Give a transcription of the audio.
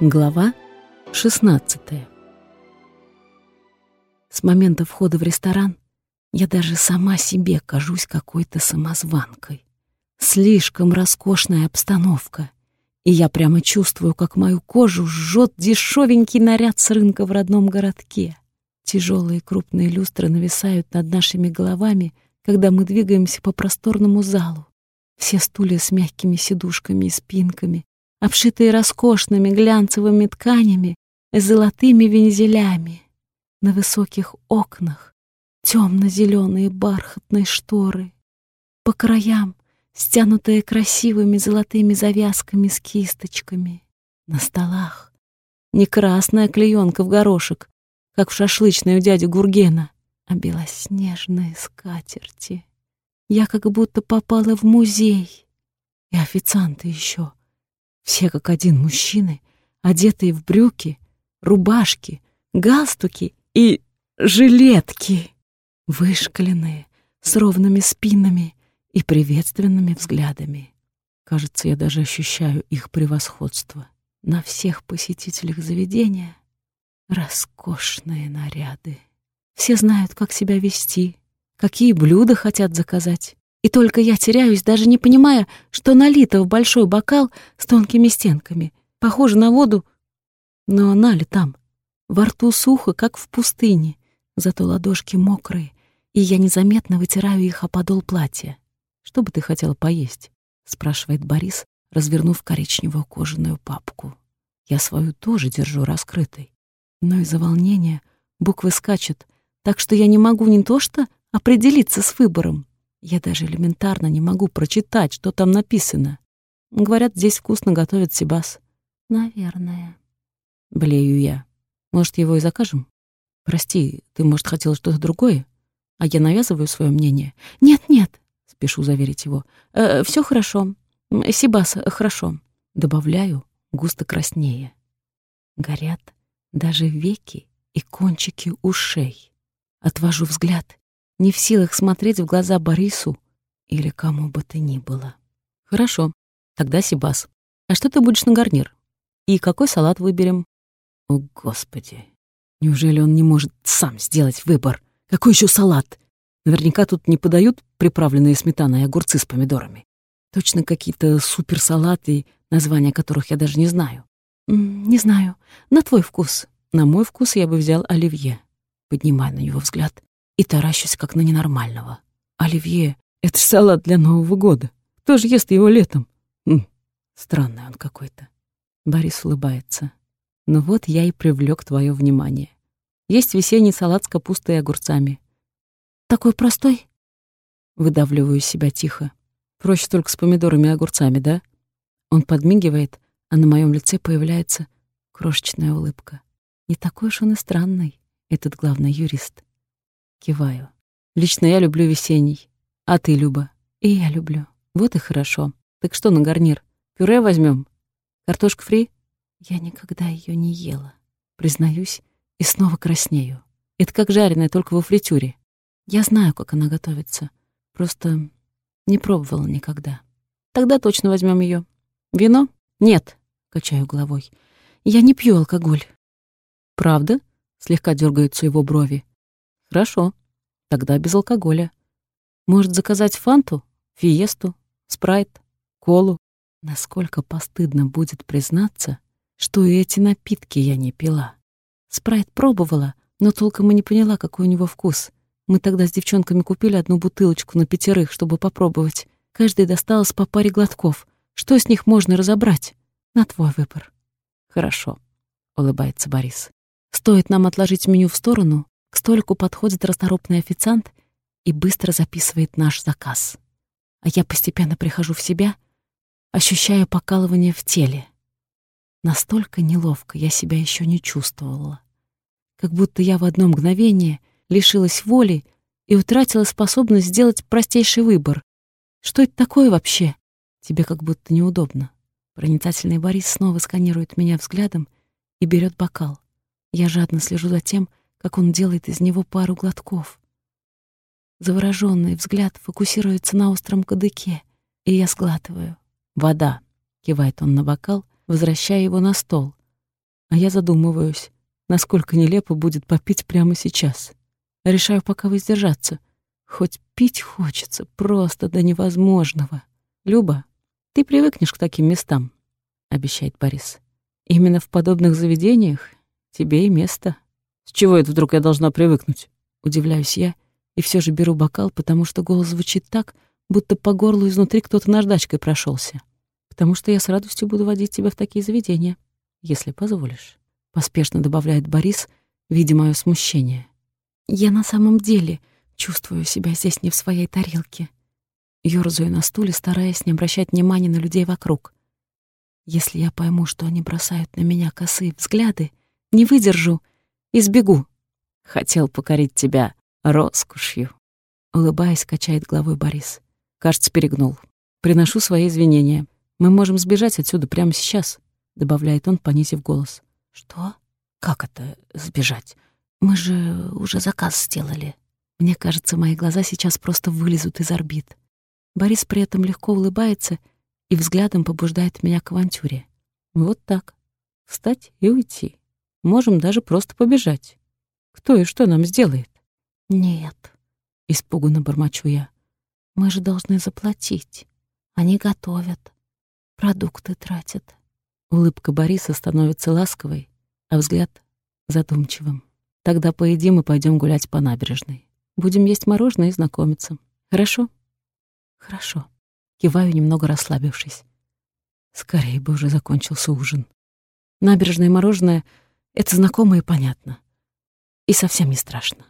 Глава 16 С момента входа в ресторан я даже сама себе кажусь какой-то самозванкой. Слишком роскошная обстановка, и я прямо чувствую, как мою кожу жжет дешевенький наряд с рынка в родном городке. Тяжелые крупные люстры нависают над нашими головами, когда мы двигаемся по просторному залу. Все стулья с мягкими сидушками и спинками, обшитые роскошными глянцевыми тканями и золотыми вензелями. На высоких окнах темно-зеленые бархатные шторы. По краям стянутые красивыми золотыми завязками с кисточками. На столах не красная клеенка в горошек, как в шашлычной у дяди Гургена, а белоснежные скатерти. Я как будто попала в музей. И официанты еще. Все как один мужчины, одетые в брюки, рубашки, галстуки и жилетки. Вышкаленные, с ровными спинами и приветственными взглядами. Кажется, я даже ощущаю их превосходство. На всех посетителях заведения роскошные наряды. Все знают, как себя вести, какие блюда хотят заказать. И только я теряюсь, даже не понимая, что налито в большой бокал с тонкими стенками. Похоже на воду, но она ли там? Во рту сухо, как в пустыне, зато ладошки мокрые, и я незаметно вытираю их о подол платья. «Что бы ты хотела поесть?» — спрашивает Борис, развернув коричневую кожаную папку. Я свою тоже держу раскрытой. Но из-за волнения буквы скачут, так что я не могу не то что определиться с выбором. Я даже элементарно не могу прочитать, что там написано. Говорят, здесь вкусно готовят Сибас. Наверное. Блею я. Может, его и закажем? Прости, ты, может, хотела что-то другое? А я навязываю свое мнение? Нет-нет, спешу заверить его. Э, все хорошо. Сибас, хорошо. Добавляю, густо краснее. Горят даже веки и кончики ушей. Отвожу взгляд не в силах смотреть в глаза Борису или кому бы то ни было. Хорошо, тогда Сибас. А что ты будешь на гарнир? И какой салат выберем? О, Господи, неужели он не может сам сделать выбор? Какой еще салат? Наверняка тут не подают приправленные сметаной огурцы с помидорами. Точно какие-то суперсалаты, названия которых я даже не знаю. «Не знаю. На твой вкус». «На мой вкус я бы взял оливье». Поднимая на него взгляд, и таращусь, как на ненормального. Оливье — это салат для Нового года. Кто же ест его летом? М, странный он какой-то. Борис улыбается. Ну вот я и привлек твое внимание. Есть весенний салат с капустой и огурцами. Такой простой? Выдавливаю себя тихо. Проще только с помидорами и огурцами, да? Он подмигивает, а на моем лице появляется крошечная улыбка. Не такой уж он и странный, этот главный юрист. Киваю. Лично я люблю весенний. А ты, Люба? И я люблю. Вот и хорошо. Так что на гарнир? Пюре возьмем? Картошка фри? Я никогда ее не ела. Признаюсь, и снова краснею. Это как жареная, только во фритюре. Я знаю, как она готовится. Просто не пробовала никогда. Тогда точно возьмем ее. Вино? Нет, качаю головой. Я не пью алкоголь. Правда? Слегка дергаются его брови. Хорошо, тогда без алкоголя. Может, заказать фанту, фиесту, спрайт, колу? Насколько постыдно будет признаться, что и эти напитки я не пила. Спрайт пробовала, но толком и не поняла, какой у него вкус. Мы тогда с девчонками купили одну бутылочку на пятерых, чтобы попробовать. Каждый досталось по паре глотков. Что с них можно разобрать? На твой выбор. Хорошо, улыбается Борис. Стоит нам отложить меню в сторону, к столику подходит расторопный официант и быстро записывает наш заказ. А я постепенно прихожу в себя, ощущая покалывание в теле. Настолько неловко я себя еще не чувствовала. Как будто я в одно мгновение лишилась воли и утратила способность сделать простейший выбор. Что это такое вообще? Тебе как будто неудобно. Проницательный Борис снова сканирует меня взглядом и берет бокал. Я жадно слежу за тем, как он делает из него пару глотков. Завороженный взгляд фокусируется на остром кадыке, и я сглатываю. «Вода!» — кивает он на бокал, возвращая его на стол. А я задумываюсь, насколько нелепо будет попить прямо сейчас. Решаю пока воздержаться. Хоть пить хочется просто до невозможного. Люба, ты привыкнешь к таким местам, обещает Борис. Именно в подобных заведениях тебе и место. С чего это вдруг я должна привыкнуть? Удивляюсь я и все же беру бокал, потому что голос звучит так, будто по горлу изнутри кто-то наждачкой прошелся. Потому что я с радостью буду водить тебя в такие заведения, если позволишь. Поспешно добавляет Борис, видя мое смущение. Я на самом деле чувствую себя здесь не в своей тарелке. Ёрзаю на стуле, стараясь не обращать внимания на людей вокруг. Если я пойму, что они бросают на меня косые взгляды, не выдержу и сбегу. Хотел покорить тебя роскошью. Улыбаясь, качает головой Борис. Кажется, перегнул. Приношу свои извинения. Мы можем сбежать отсюда прямо сейчас, добавляет он, понизив голос. Что? Как это сбежать? Мы же уже заказ сделали. Мне кажется, мои глаза сейчас просто вылезут из орбит. Борис при этом легко улыбается и взглядом побуждает меня к авантюре. Вот так. Встать и уйти. Можем даже просто побежать. Кто и что нам сделает? Нет, испуганно бормочу я. Мы же должны заплатить. Они готовят, продукты тратят. Улыбка Бориса становится ласковой, а взгляд — задумчивым. Тогда поедим и пойдем гулять по набережной. Будем есть мороженое и знакомиться. Хорошо? Хорошо. Киваю, немного расслабившись. Скорее бы уже закончился ужин. Набережное мороженое — это знакомо и понятно. И совсем не страшно.